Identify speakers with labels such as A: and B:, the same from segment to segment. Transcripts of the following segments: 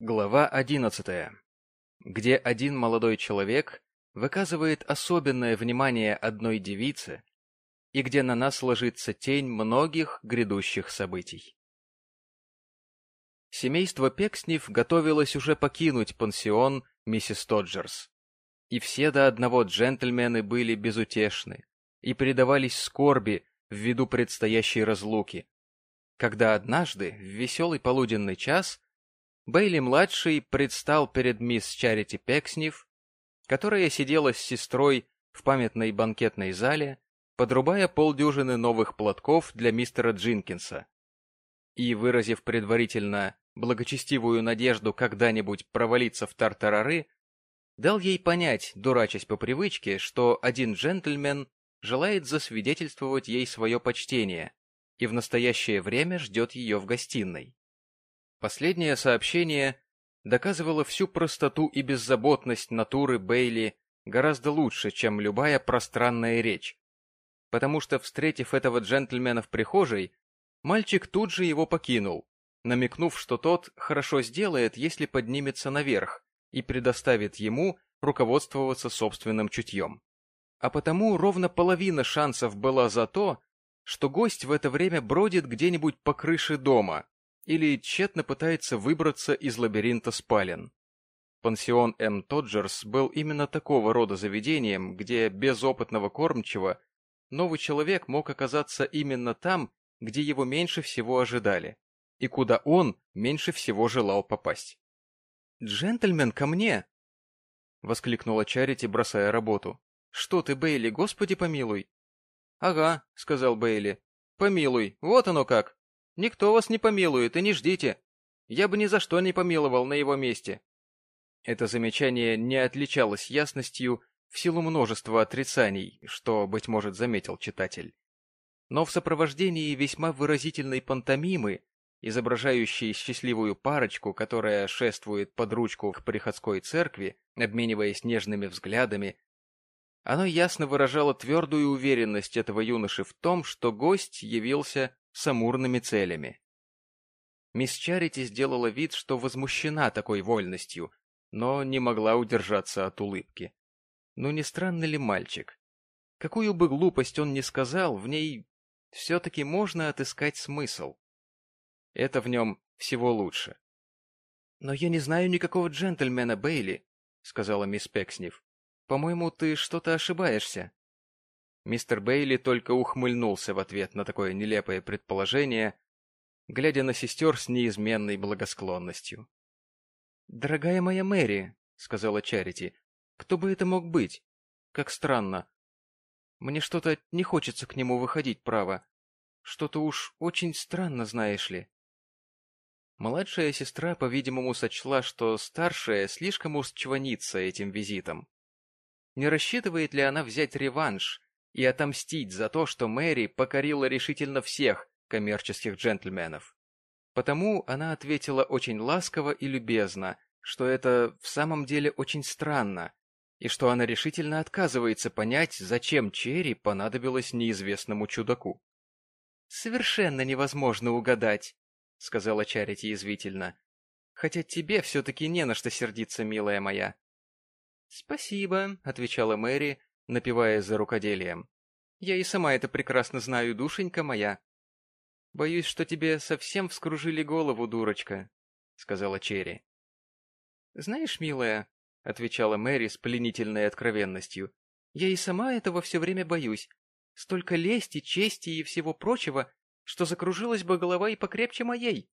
A: Глава одиннадцатая, где один молодой человек выказывает особенное внимание одной девице и где на нас ложится тень многих грядущих событий. Семейство Пекснев готовилось уже покинуть пансион миссис Тоджерс, и все до одного джентльмены были безутешны и предавались скорби ввиду предстоящей разлуки, когда однажды, в веселый полуденный час, Бейли-младший предстал перед мисс Чарити Пекснев, которая сидела с сестрой в памятной банкетной зале, подрубая полдюжины новых платков для мистера Джинкинса. И, выразив предварительно благочестивую надежду когда-нибудь провалиться в тартарары, дал ей понять, дурачась по привычке, что один джентльмен желает засвидетельствовать ей свое почтение и в настоящее время ждет ее в гостиной. Последнее сообщение доказывало всю простоту и беззаботность натуры Бейли гораздо лучше, чем любая пространная речь, потому что, встретив этого джентльмена в прихожей, мальчик тут же его покинул, намекнув, что тот хорошо сделает, если поднимется наверх и предоставит ему руководствоваться собственным чутьем. А потому ровно половина шансов была за то, что гость в это время бродит где-нибудь по крыше дома, или тщетно пытается выбраться из лабиринта спален. Пансион М. Тоджерс был именно такого рода заведением, где без опытного кормчего новый человек мог оказаться именно там, где его меньше всего ожидали, и куда он меньше всего желал попасть. «Джентльмен, ко мне!» — воскликнула Чарити, бросая работу. «Что ты, Бейли, господи помилуй!» «Ага», — сказал Бейли. «Помилуй, вот оно как!» Никто вас не помилует и не ждите. Я бы ни за что не помиловал на его месте. Это замечание не отличалось ясностью в силу множества отрицаний, что, быть может, заметил читатель. Но в сопровождении весьма выразительной пантомимы, изображающей счастливую парочку, которая шествует под ручку к приходской церкви, обмениваясь нежными взглядами, оно ясно выражало твердую уверенность этого юноши в том, что гость явился с амурными целями. Мисс Чарити сделала вид, что возмущена такой вольностью, но не могла удержаться от улыбки. Ну не странно ли мальчик? Какую бы глупость он ни сказал, в ней все-таки можно отыскать смысл. Это в нем всего лучше. — Но я не знаю никакого джентльмена, Бейли, — сказала мисс Пекснев. — По-моему, ты что-то ошибаешься. Мистер Бейли только ухмыльнулся в ответ на такое нелепое предположение, глядя на сестер с неизменной благосклонностью. «Дорогая моя Мэри», — сказала Чарити, — «кто бы это мог быть? Как странно. Мне что-то не хочется к нему выходить, право. Что-то уж очень странно, знаешь ли». Младшая сестра, по-видимому, сочла, что старшая слишком уж чванится этим визитом. Не рассчитывает ли она взять реванш и отомстить за то, что Мэри покорила решительно всех коммерческих джентльменов. Потому она ответила очень ласково и любезно, что это в самом деле очень странно, и что она решительно отказывается понять, зачем Черри понадобилось неизвестному чудаку. «Совершенно невозможно угадать», — сказала Чарити язвительно. «Хотя тебе все-таки не на что сердиться, милая моя». «Спасибо», — отвечала Мэри, напевая за рукоделием. «Я и сама это прекрасно знаю, душенька моя». «Боюсь, что тебе совсем вскружили голову, дурочка», — сказала Черри. «Знаешь, милая», — отвечала Мэри с пленительной откровенностью, «я и сама этого все время боюсь. Столько лести, чести и всего прочего, что закружилась бы голова и покрепче моей.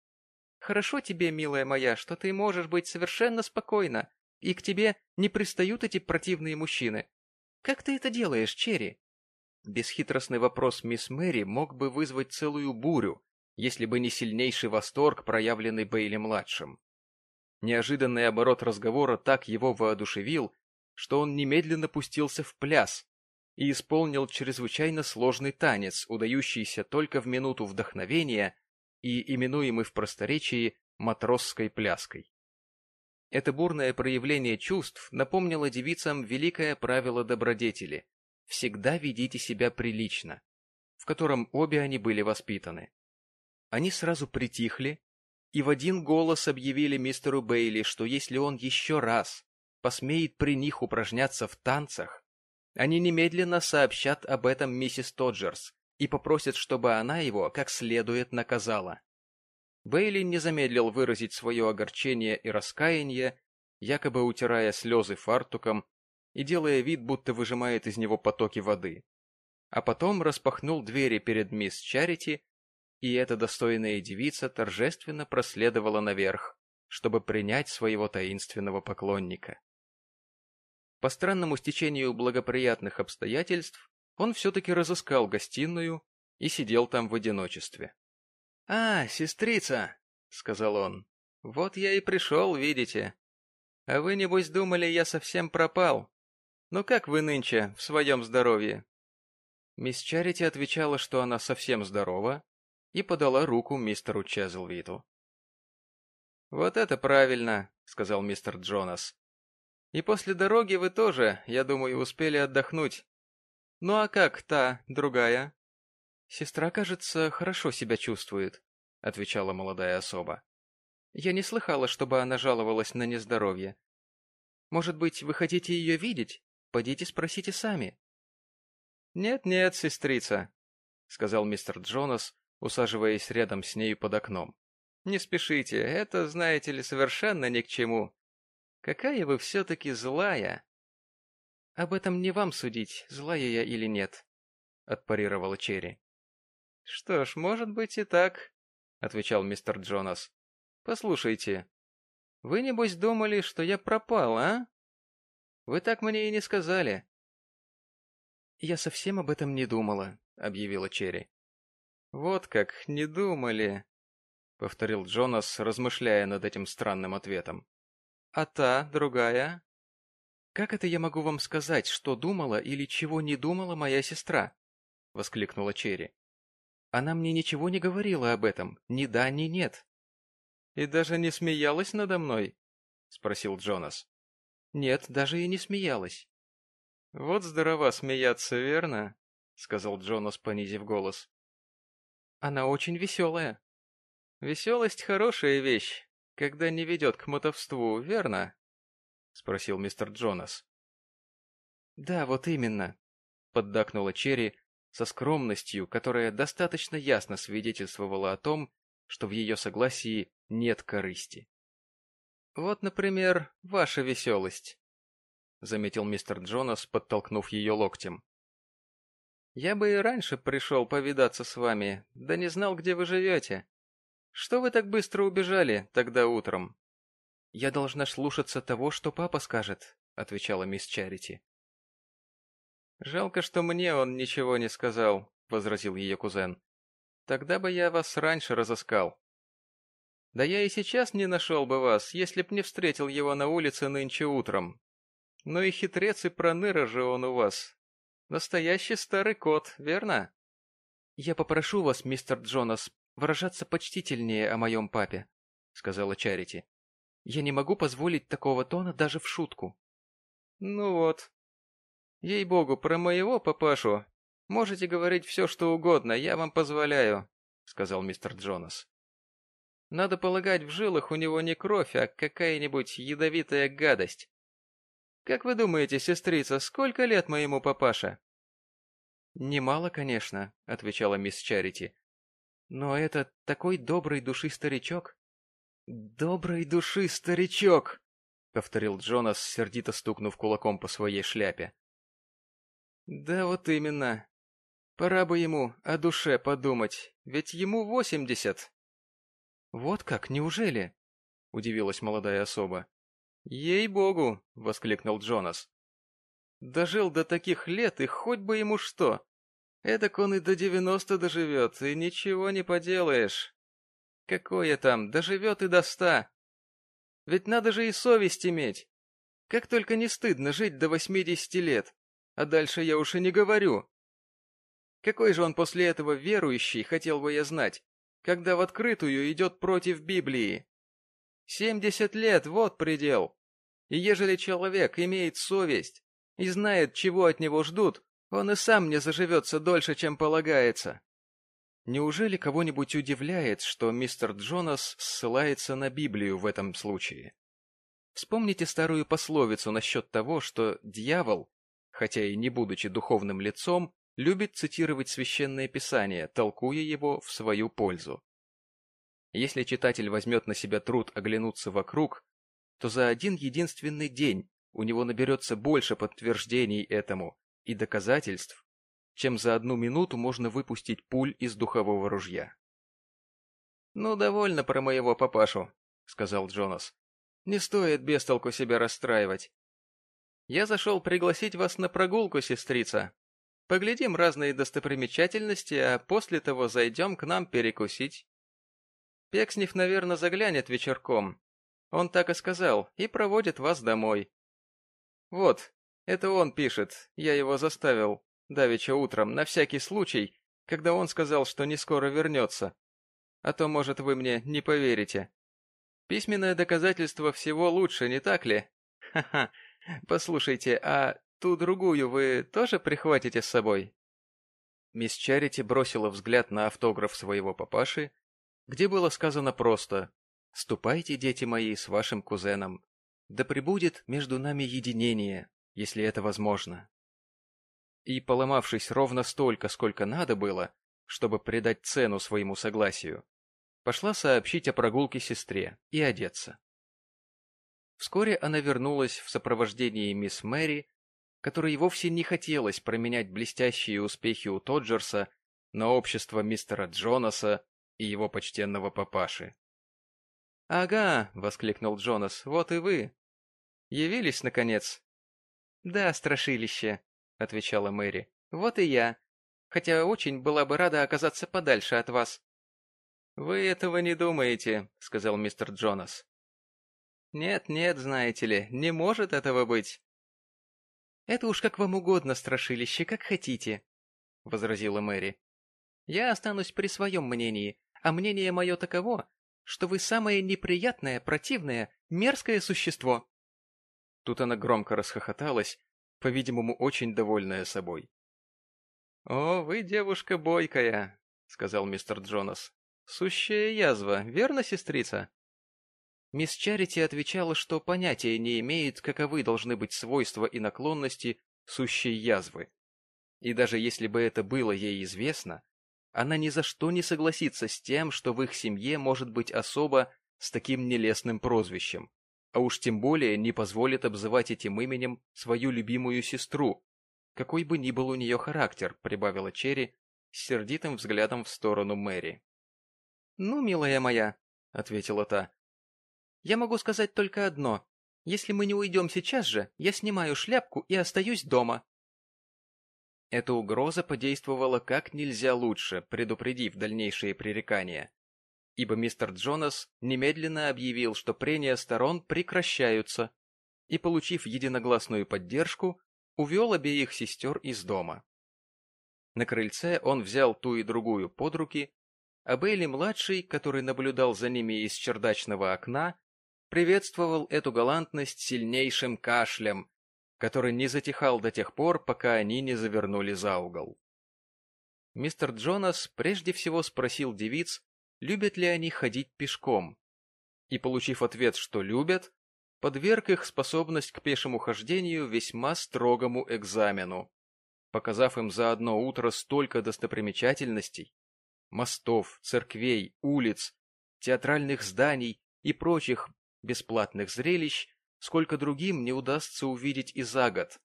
A: Хорошо тебе, милая моя, что ты можешь быть совершенно спокойна, и к тебе не пристают эти противные мужчины. Как ты это делаешь, Черри? Бесхитростный вопрос мисс Мэри мог бы вызвать целую бурю, если бы не сильнейший восторг, проявленный Бейли-младшим. Неожиданный оборот разговора так его воодушевил, что он немедленно пустился в пляс и исполнил чрезвычайно сложный танец, удающийся только в минуту вдохновения и именуемый в просторечии матросской пляской. Это бурное проявление чувств напомнило девицам великое правило добродетели – всегда ведите себя прилично, в котором обе они были воспитаны. Они сразу притихли и в один голос объявили мистеру Бейли, что если он еще раз посмеет при них упражняться в танцах, они немедленно сообщат об этом миссис Тоджерс и попросят, чтобы она его как следует наказала. Бейли не замедлил выразить свое огорчение и раскаяние, якобы утирая слезы фартуком и делая вид, будто выжимает из него потоки воды. А потом распахнул двери перед мисс Чарити, и эта достойная девица торжественно проследовала наверх, чтобы принять своего таинственного поклонника. По странному стечению благоприятных обстоятельств он все-таки разыскал гостиную и сидел там в одиночестве. — А, сестрица, — сказал он, — вот я и пришел, видите. А вы, небось, думали, я совсем пропал. Ну как вы нынче в своем здоровье? Мисс Чарити отвечала, что она совсем здорова, и подала руку мистеру Чезлвиту. «Вот это правильно», — сказал мистер Джонас. «И после дороги вы тоже, я думаю, успели отдохнуть. Ну а как та, другая?» «Сестра, кажется, хорошо себя чувствует», — отвечала молодая особа. «Я не слыхала, чтобы она жаловалась на нездоровье. Может быть, вы хотите ее видеть? Пойдите спросите сами». «Нет-нет, сестрица», — сказал мистер Джонас, усаживаясь рядом с ней под окном. «Не спешите, это, знаете ли, совершенно ни к чему. Какая вы все-таки злая!» «Об этом не вам судить, злая я или нет», — отпарировала Черри. «Что ж, может быть и так», — отвечал мистер Джонас. «Послушайте, вы, небось, думали, что я пропал, а? Вы так мне и не сказали». «Я совсем об этом не думала», — объявила Черри. «Вот как, не думали», — повторил Джонас, размышляя над этим странным ответом. «А та, другая?» «Как это я могу вам сказать, что думала или чего не думала моя сестра?» — воскликнула Черри. Она мне ничего не говорила об этом, ни да, ни нет. — И даже не смеялась надо мной? — спросил Джонас. — Нет, даже и не смеялась. — Вот здорово смеяться, верно? — сказал Джонас, понизив голос. — Она очень веселая. — Веселость — хорошая вещь, когда не ведет к мотовству, верно? — спросил мистер Джонас. — Да, вот именно, — поддакнула Черри, со скромностью, которая достаточно ясно свидетельствовала о том, что в ее согласии нет корысти. «Вот, например, ваша веселость», — заметил мистер Джонас, подтолкнув ее локтем. «Я бы и раньше пришел повидаться с вами, да не знал, где вы живете. Что вы так быстро убежали тогда утром?» «Я должна слушаться того, что папа скажет», — отвечала мисс Чарити. «Жалко, что мне он ничего не сказал», — возразил ее кузен. «Тогда бы я вас раньше разыскал». «Да я и сейчас не нашел бы вас, если б не встретил его на улице нынче утром. Ну и хитрец и проныра же он у вас. Настоящий старый кот, верно?» «Я попрошу вас, мистер Джонас, выражаться почтительнее о моем папе», — сказала Чарити. «Я не могу позволить такого тона даже в шутку». «Ну вот, Ей-богу, про моего папашу можете говорить все, что угодно, я вам позволяю, — сказал мистер Джонас. Надо полагать, в жилах у него не кровь, а какая-нибудь ядовитая гадость. Как вы думаете, сестрица, сколько лет моему папаше? Немало, конечно, — отвечала мисс Чарити. Но это такой доброй души старичок. Доброй души старичок, — повторил Джонас, сердито стукнув кулаком по своей шляпе. Да вот именно. Пора бы ему о душе подумать, ведь ему восемьдесят. Вот как, неужели? Удивилась молодая особа. Ей-богу, воскликнул Джонас. Дожил до таких лет, и хоть бы ему что. Эдак он и до девяносто доживет, и ничего не поделаешь. Какое там, доживет и до ста. Ведь надо же и совесть иметь. Как только не стыдно жить до восьмидесяти лет. А дальше я уж и не говорю. Какой же он после этого верующий, хотел бы я знать, когда в открытую идет против Библии? Семьдесят лет — вот предел. И ежели человек имеет совесть и знает, чего от него ждут, он и сам не заживется дольше, чем полагается. Неужели кого-нибудь удивляет, что мистер Джонас ссылается на Библию в этом случае? Вспомните старую пословицу насчет того, что дьявол, хотя и не будучи духовным лицом, любит цитировать священное писание, толкуя его в свою пользу. Если читатель возьмет на себя труд оглянуться вокруг, то за один единственный день у него наберется больше подтверждений этому и доказательств, чем за одну минуту можно выпустить пуль из духового ружья. «Ну, довольно про моего папашу», — сказал Джонас. «Не стоит без толку себя расстраивать. Я зашел пригласить вас на прогулку, сестрица. Поглядим разные достопримечательности, а после того зайдем к нам перекусить. Пекснев, наверное, заглянет вечерком. Он так и сказал, и проводит вас домой. Вот, это он пишет, я его заставил, давеча утром, на всякий случай, когда он сказал, что не скоро вернется. А то, может, вы мне не поверите. Письменное доказательство всего лучше, не так ли? Ха-ха, послушайте, а Ту другую вы тоже прихватите с собой?» Мисс Чарити бросила взгляд на автограф своего папаши, где было сказано просто «Ступайте, дети мои, с вашим кузеном. Да пребудет между нами единение, если это возможно». И, поломавшись ровно столько, сколько надо было, чтобы придать цену своему согласию, пошла сообщить о прогулке сестре и одеться. Вскоре она вернулась в сопровождении мисс Мэри которой вовсе не хотелось променять блестящие успехи у Тоджерса на общество мистера Джонаса и его почтенного папаши. «Ага», — воскликнул Джонас, — «вот и вы. Явились, наконец?» «Да, страшилище», — отвечала Мэри. «Вот и я. Хотя очень была бы рада оказаться подальше от вас». «Вы этого не думаете», — сказал мистер Джонас. «Нет-нет, знаете ли, не может этого быть. «Это уж как вам угодно, страшилище, как хотите», — возразила Мэри. «Я останусь при своем мнении, а мнение мое таково, что вы самое неприятное, противное, мерзкое существо». Тут она громко расхохоталась, по-видимому, очень довольная собой. «О, вы девушка бойкая», — сказал мистер Джонас. «Сущая язва, верно, сестрица?» Мисс Чарити отвечала, что понятия не имеет, каковы должны быть свойства и наклонности сущей язвы. И даже если бы это было ей известно, она ни за что не согласится с тем, что в их семье может быть особа с таким нелестным прозвищем, а уж тем более не позволит обзывать этим именем свою любимую сестру, какой бы ни был у нее характер, прибавила Черри с сердитым взглядом в сторону Мэри. «Ну, милая моя», — ответила та, я могу сказать только одно. Если мы не уйдем сейчас же, я снимаю шляпку и остаюсь дома. Эта угроза подействовала как нельзя лучше, предупредив дальнейшие пререкания. Ибо мистер Джонас немедленно объявил, что прения сторон прекращаются, и, получив единогласную поддержку, увел обеих сестер из дома. На крыльце он взял ту и другую под руки, а Бейли-младший, который наблюдал за ними из чердачного окна, приветствовал эту галантность сильнейшим кашлем, который не затихал до тех пор, пока они не завернули за угол. Мистер Джонас прежде всего спросил девиц, любят ли они ходить пешком, и, получив ответ, что любят, подверг их способность к пешему хождению весьма строгому экзамену, показав им за одно утро столько достопримечательностей, мостов, церквей, улиц, театральных зданий и прочих бесплатных зрелищ, сколько другим не удастся увидеть и за год.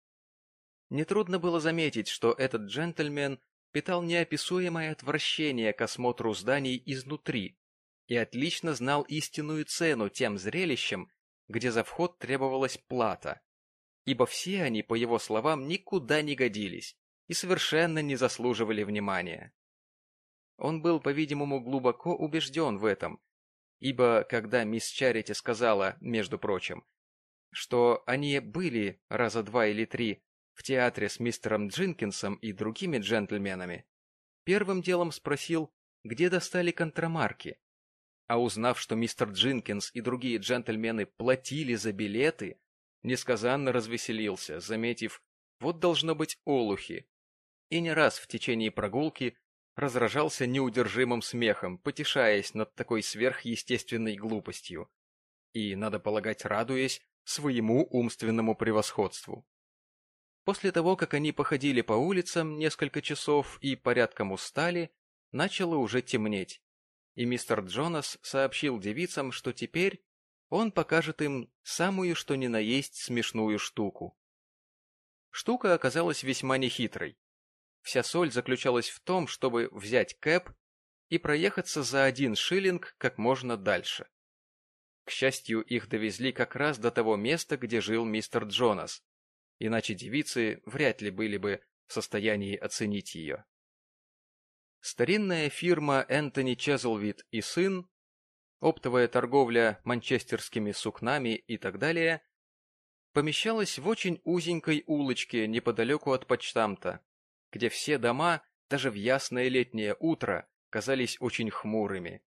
A: Нетрудно было заметить, что этот джентльмен питал неописуемое отвращение к осмотру зданий изнутри и отлично знал истинную цену тем зрелищам, где за вход требовалась плата, ибо все они, по его словам, никуда не годились и совершенно не заслуживали внимания. Он был, по-видимому, глубоко убежден в этом ибо когда мисс Чарити сказала, между прочим, что они были раза два или три в театре с мистером Джинкинсом и другими джентльменами, первым делом спросил, где достали контрамарки. А узнав, что мистер Джинкинс и другие джентльмены платили за билеты, несказанно развеселился, заметив, вот должно быть олухи. И не раз в течение прогулки разражался неудержимым смехом, потешаясь над такой сверхъестественной глупостью. И, надо полагать, радуясь своему умственному превосходству. После того, как они походили по улицам несколько часов и порядком устали, начало уже темнеть, и мистер Джонас сообщил девицам, что теперь он покажет им самую что ни на есть смешную штуку. Штука оказалась весьма нехитрой. Вся соль заключалась в том, чтобы взять кэп и проехаться за один шиллинг как можно дальше. К счастью, их довезли как раз до того места, где жил мистер Джонас, иначе девицы вряд ли были бы в состоянии оценить ее. Старинная фирма Энтони Чезлвид и сын, оптовая торговля манчестерскими сукнами и так далее, помещалась в очень узенькой улочке неподалеку от почтамта, где все дома, даже в ясное летнее утро, казались очень хмурыми,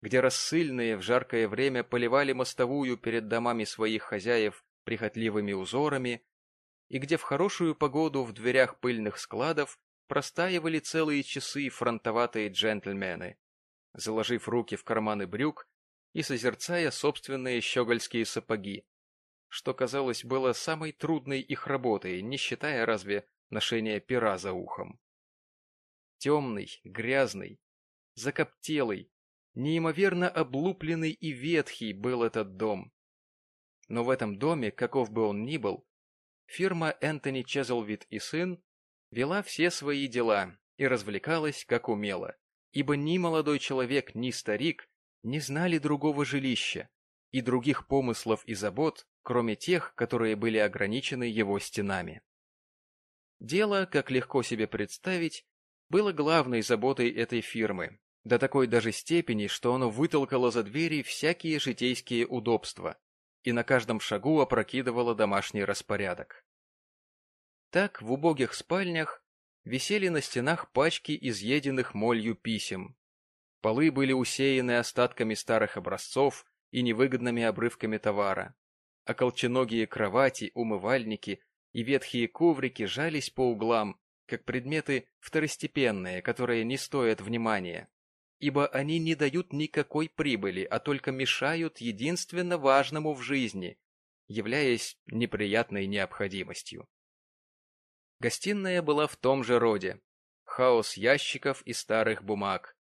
A: где рассыльные в жаркое время поливали мостовую перед домами своих хозяев прихотливыми узорами, и где в хорошую погоду в дверях пыльных складов простаивали целые часы фронтоватые джентльмены, заложив руки в карманы брюк и созерцая собственные щегольские сапоги, что, казалось, было самой трудной их работой, не считая разве ношения пера за ухом. Темный, грязный, закоптелый, неимоверно облупленный и ветхий был этот дом. Но в этом доме, каков бы он ни был, фирма Энтони Чезлвид и сын вела все свои дела и развлекалась, как умела, ибо ни молодой человек, ни старик не знали другого жилища и других помыслов и забот, кроме тех, которые были ограничены его стенами. Дело, как легко себе представить, было главной заботой этой фирмы, до такой даже степени, что оно вытолкало за двери всякие житейские удобства и на каждом шагу опрокидывало домашний распорядок. Так в убогих спальнях висели на стенах пачки изъеденных молью писем. Полы были усеяны остатками старых образцов и невыгодными обрывками товара, а колченогие кровати, умывальники и ветхие коврики жались по углам, как предметы второстепенные, которые не стоят внимания, ибо они не дают никакой прибыли, а только мешают единственно важному в жизни, являясь неприятной необходимостью. Гостиная была в том же роде. Хаос ящиков и старых бумаг.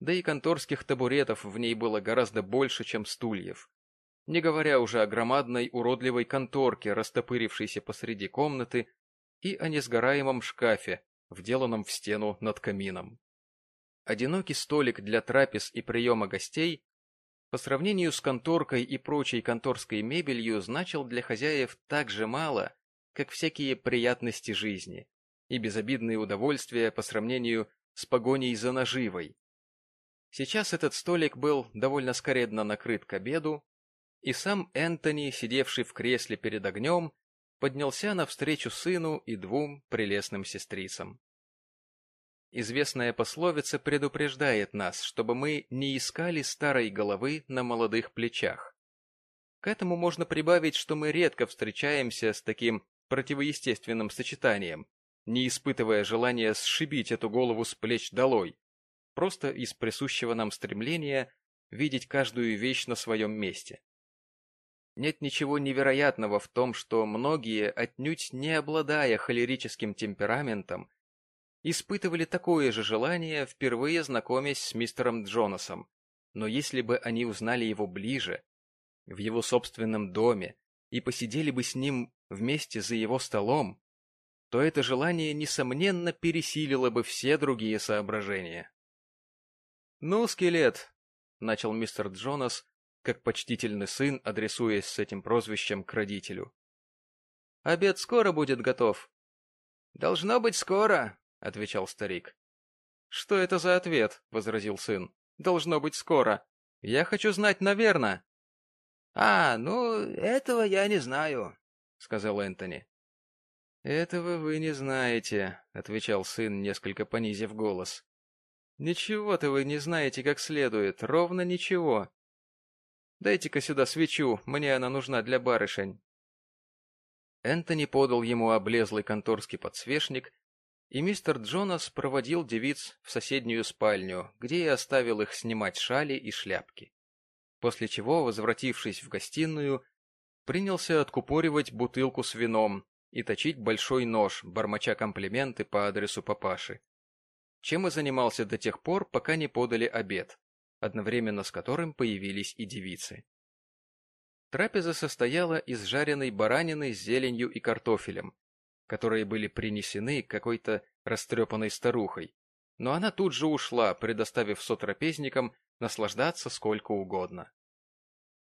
A: Да и конторских табуретов в ней было гораздо больше, чем стульев не говоря уже о громадной уродливой конторке, растопырившейся посреди комнаты, и о несгораемом шкафе, вделанном в стену над камином. Одинокий столик для трапез и приема гостей по сравнению с конторкой и прочей конторской мебелью значил для хозяев так же мало, как всякие приятности жизни и безобидные удовольствия по сравнению с погоней за наживой. Сейчас этот столик был довольно скоредно накрыт к обеду, и сам Энтони, сидевший в кресле перед огнем, поднялся навстречу сыну и двум прелестным сестрицам. Известная пословица предупреждает нас, чтобы мы не искали старой головы на молодых плечах. К этому можно прибавить, что мы редко встречаемся с таким противоестественным сочетанием, не испытывая желания сшибить эту голову с плеч долой, просто из присущего нам стремления видеть каждую вещь на своем месте. Нет ничего невероятного в том, что многие, отнюдь не обладая холерическим темпераментом, испытывали такое же желание, впервые знакомясь с мистером Джонасом. Но если бы они узнали его ближе, в его собственном доме, и посидели бы с ним вместе за его столом, то это желание, несомненно, пересилило бы все другие соображения. «Ну, скелет», — начал мистер Джонас, как почтительный сын, адресуясь с этим прозвищем к родителю. «Обед скоро будет готов?» «Должно быть скоро», — отвечал старик. «Что это за ответ?» — возразил сын. «Должно быть скоро. Я хочу знать, наверное». «А, ну, этого я не знаю», — сказал Энтони. «Этого вы не знаете», — отвечал сын, несколько понизив голос. «Ничего-то вы не знаете как следует, ровно ничего. Дайте-ка сюда свечу, мне она нужна для барышень. Энтони подал ему облезлый конторский подсвечник и мистер Джонас проводил девиц в соседнюю спальню, где и оставил их снимать шали и шляпки. После чего, возвратившись в гостиную, принялся откупоривать бутылку с вином и точить большой нож, бормоча комплименты по адресу папаши. Чем и занимался до тех пор, пока не подали обед, одновременно с которым появились и девицы. Трапеза состояла из жареной баранины с зеленью и картофелем, которые были принесены какой-то растрепанной старухой, но она тут же ушла, предоставив сотрапезникам наслаждаться сколько угодно.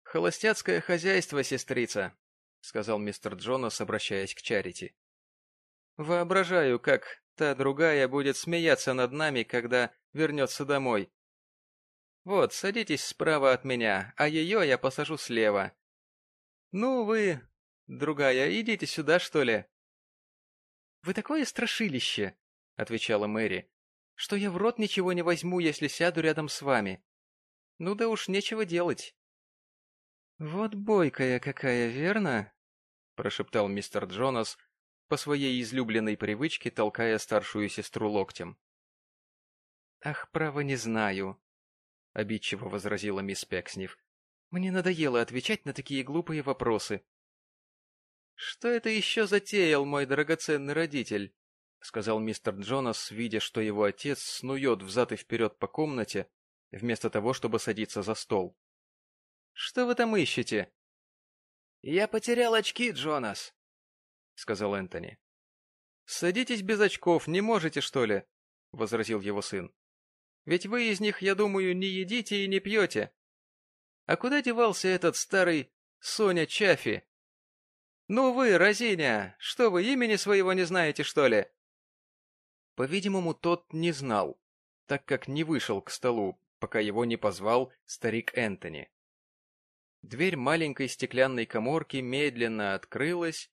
A: «Холостяцкое хозяйство, сестрица», — сказал мистер Джонас, обращаясь к Чарити. «Воображаю, как та другая будет смеяться над нами, когда вернется домой. Вот, садитесь справа от меня, а ее я посажу слева. Ну, вы, другая, идите сюда, что ли?» «Вы такое страшилище», — отвечала Мэри, — «что я в рот ничего не возьму, если сяду рядом с вами. Ну да уж нечего делать». «Вот бойкая какая, верно?» — прошептал мистер Джонас, по своей излюбленной привычке толкая старшую сестру локтем. «Ах, право не знаю», — обидчиво возразила мисс Пекснев. «Мне надоело отвечать на такие глупые вопросы. «Что это еще затеял мой драгоценный родитель?» — сказал мистер Джонас, видя, что его отец снует взад и вперед по комнате, вместо того, чтобы садиться за стол. «Что вы там ищете?» «Я потерял очки, Джонас», — сказал Энтони. «Садитесь без очков, не можете, что ли?» — возразил его сын. «Ведь вы из них, я думаю, не едите и не пьете. А куда девался этот старый Соня Чаффи?» «Ну вы, Розиня, что вы, имени своего не знаете, что ли?» По-видимому, тот не знал, так как не вышел к столу, пока его не позвал старик Энтони. Дверь маленькой стеклянной коморки медленно открылась,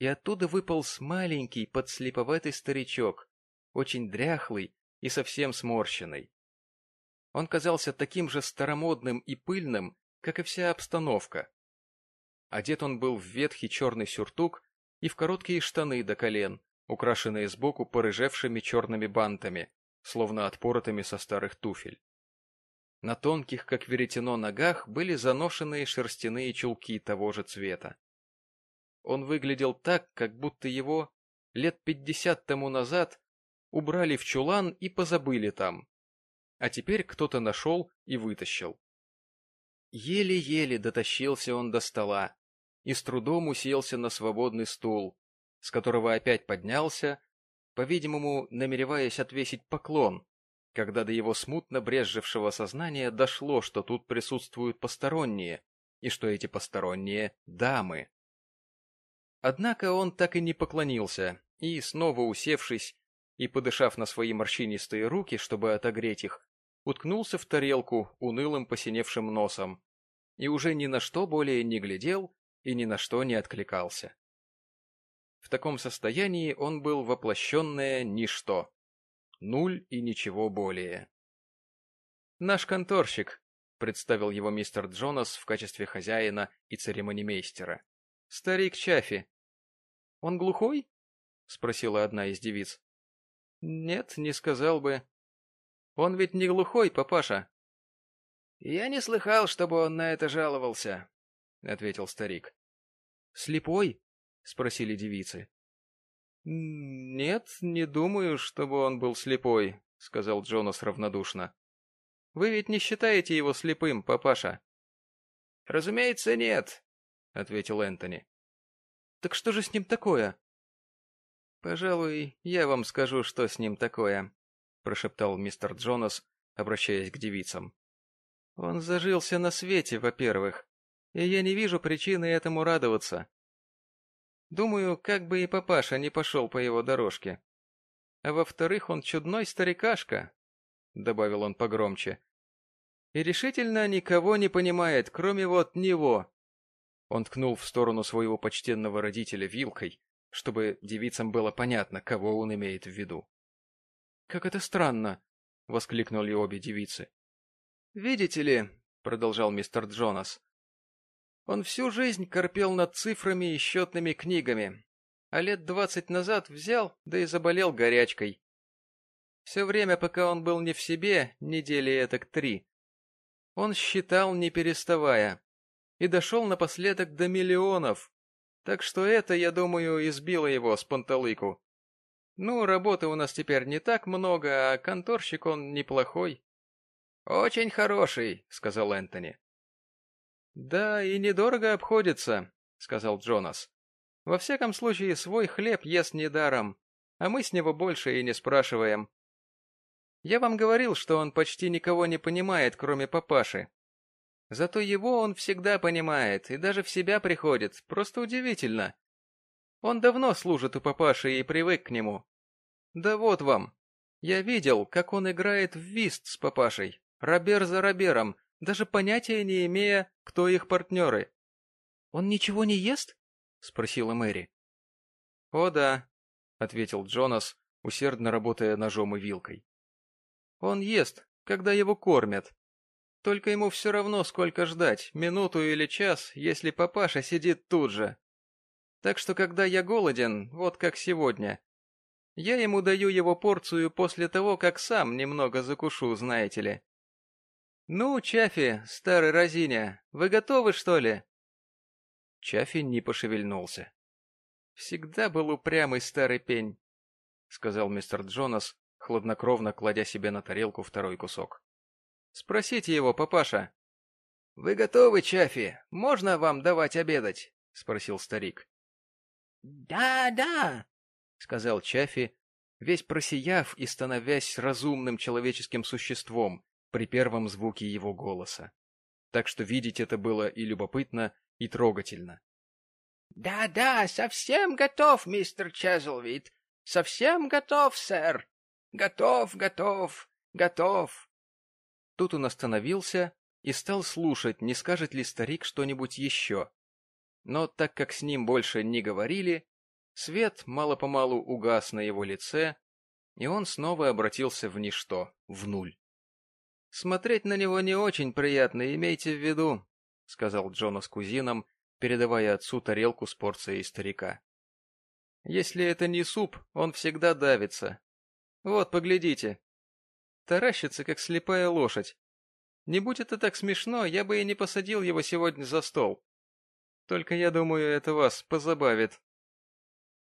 A: и оттуда выполз маленький подслеповатый старичок, очень дряхлый и совсем сморщенный. Он казался таким же старомодным и пыльным, как и вся обстановка, Одет он был в ветхий черный сюртук и в короткие штаны до колен, украшенные сбоку порыжевшими черными бантами, словно отпоротыми со старых туфель. На тонких, как веретено, ногах были заношенные шерстяные чулки того же цвета. Он выглядел так, как будто его лет пятьдесят тому назад убрали в чулан и позабыли там, а теперь кто-то нашел и вытащил. Еле-еле дотащился он до стола, и с трудом уселся на свободный стул, с которого опять поднялся, по-видимому, намереваясь отвесить поклон, когда до его смутно брезжившего сознания дошло, что тут присутствуют посторонние, и что эти посторонние — дамы. Однако он так и не поклонился, и, снова усевшись и подышав на свои морщинистые руки, чтобы отогреть их, уткнулся в тарелку унылым посиневшим носом и уже ни на что более не глядел и ни на что не откликался. В таком состоянии он был воплощенное ничто. Нуль и ничего более. «Наш конторщик», — представил его мистер Джонас в качестве хозяина и церемонимейстера. «Старик Чаффи». «Он глухой?» — спросила одна из девиц. «Нет, не сказал бы. Он ведь не глухой, папаша». «Я не слыхал, чтобы он на это жаловался», — ответил старик. «Слепой?» — спросили девицы. «Нет, не думаю, чтобы он был слепой», — сказал Джонас равнодушно. «Вы ведь не считаете его слепым, папаша?» «Разумеется, нет», — ответил Энтони. «Так что же с ним такое?» «Пожалуй, я вам скажу, что с ним такое», — прошептал мистер Джонас, обращаясь к девицам. «Он зажился на свете, во-первых и я не вижу причины этому радоваться. Думаю, как бы и папаша не пошел по его дорожке. А во-вторых, он чудной старикашка, — добавил он погромче. И решительно никого не понимает, кроме вот него. Он ткнул в сторону своего почтенного родителя вилкой, чтобы девицам было понятно, кого он имеет в виду. — Как это странно! — воскликнули обе девицы. — Видите ли, — продолжал мистер Джонас, он всю жизнь корпел над цифрами и счетными книгами. а лет двадцать назад взял, да и заболел горячкой. Все время, пока он был не в себе, недели этак три, он считал, не переставая, и дошел напоследок до миллионов. Так что это, я думаю, избило его с панталыку. Ну, работы у нас теперь не так много, а конторщик он неплохой. Очень хороший, сказал Энтони. Да, и недорого обходится, сказал Джонас. Во всяком случае, свой хлеб ест недаром, а мы с него больше и не спрашиваем. Я вам говорил, что он почти никого не понимает, кроме папаши. Зато его он всегда понимает и даже в себя приходит, просто удивительно. Он давно служит у папаши и привык к нему. Да вот вам. Я видел, как он играет в вист с папашей, Робер за Робером, даже понятия не имея, кто их партнеры. — Он ничего не ест? — спросила Мэри. — О да, — ответил Джонас, усердно работая ножом и вилкой. — Он ест, когда его кормят. Только ему все равно, сколько ждать, минуту или час, если папаша сидит тут же. Так что, когда я голоден, вот как сегодня, я ему даю его порцию после того, как сам немного закушу, знаете ли. «Ну, Чафи, старый разиня, вы готовы, что ли?» Чафи не пошевельнулся. «Всегда был упрямый старый пень», — сказал мистер Джонас, хладнокровно кладя себе на тарелку второй кусок. «Спросите его, папаша». «Вы готовы, Чафи? Можно вам давать обедать?» — спросил старик.
B: «Да, да», — сказал
A: Чафи, весь просияв и становясь разумным человеческим существом, при первом звуке его голоса. Так что видеть это было и любопытно, и трогательно.
B: «Да-да, совсем готов, мистер Чезлвид. Совсем готов, сэр. Готов, готов, готов».
A: Тут он остановился и стал слушать, не скажет ли старик что-нибудь еще. Но так как с ним больше не говорили, свет мало-помалу угас на его лице, и он снова обратился в ничто, в нуль. «Смотреть на него не очень приятно, имейте в виду», — сказал Джона с кузином, передавая отцу тарелку с порцией старика. «Если это не суп, он всегда давится. Вот, поглядите. Таращится, как слепая лошадь. Не будь это так смешно, я бы и не посадил его сегодня за стол. Только я думаю, это вас позабавит».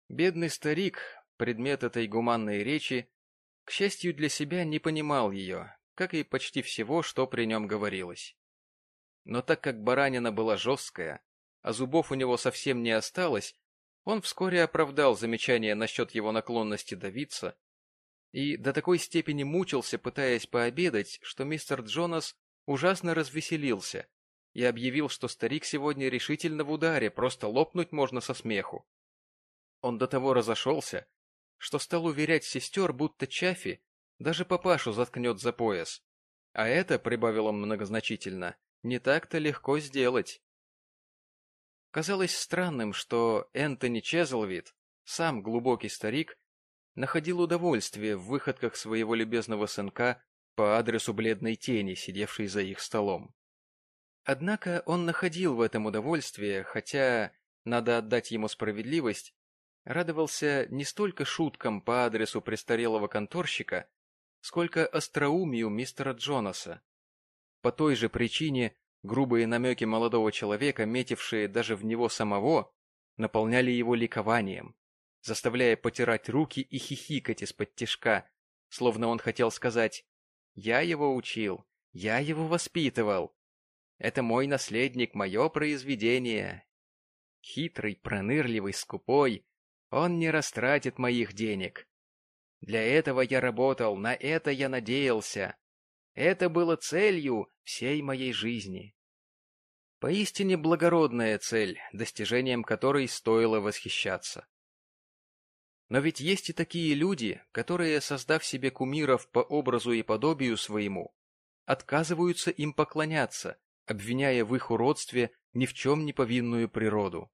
A: Бедный старик, предмет этой гуманной речи, к счастью для себя, не понимал ее, как и почти всего, что при нем говорилось. Но так как баранина была жесткая, а зубов у него совсем не осталось, он вскоре оправдал замечание насчет его наклонности давиться и до такой степени мучился, пытаясь пообедать, что мистер Джонас ужасно развеселился и объявил, что старик сегодня решительно в ударе, просто лопнуть можно со смеху. Он до того разошелся, что стал уверять сестер, будто Чаффи даже папашу заткнет за пояс. А это, прибавил он многозначительно, не так-то легко сделать. Казалось странным, что Энтони Чезлвид, сам глубокий старик, находил удовольствие в выходках своего любезного сынка по адресу бледной тени, сидевшей за их столом. Однако он находил в этом удовольствие, хотя, надо отдать ему справедливость, радовался не столько шуткам по адресу престарелого конторщика, сколько остроумию мистера Джонаса. По той же причине грубые намеки молодого человека, метившие даже в него самого, наполняли его ликованием, заставляя потирать руки и хихикать из-под тишка, словно он хотел сказать «Я его учил, я его воспитывал, это мой наследник, мое произведение». Хитрый, пронырливый, скупой, он не растратит моих денег. Для этого я работал, на это я надеялся. Это было целью всей моей жизни. Поистине благородная цель, достижением которой стоило восхищаться. Но ведь есть и такие люди, которые, создав себе кумиров по образу и подобию своему, отказываются им поклоняться, обвиняя в их уродстве ни в чем не повинную природу.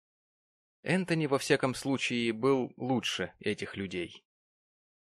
A: Энтони, во всяком случае, был лучше этих людей.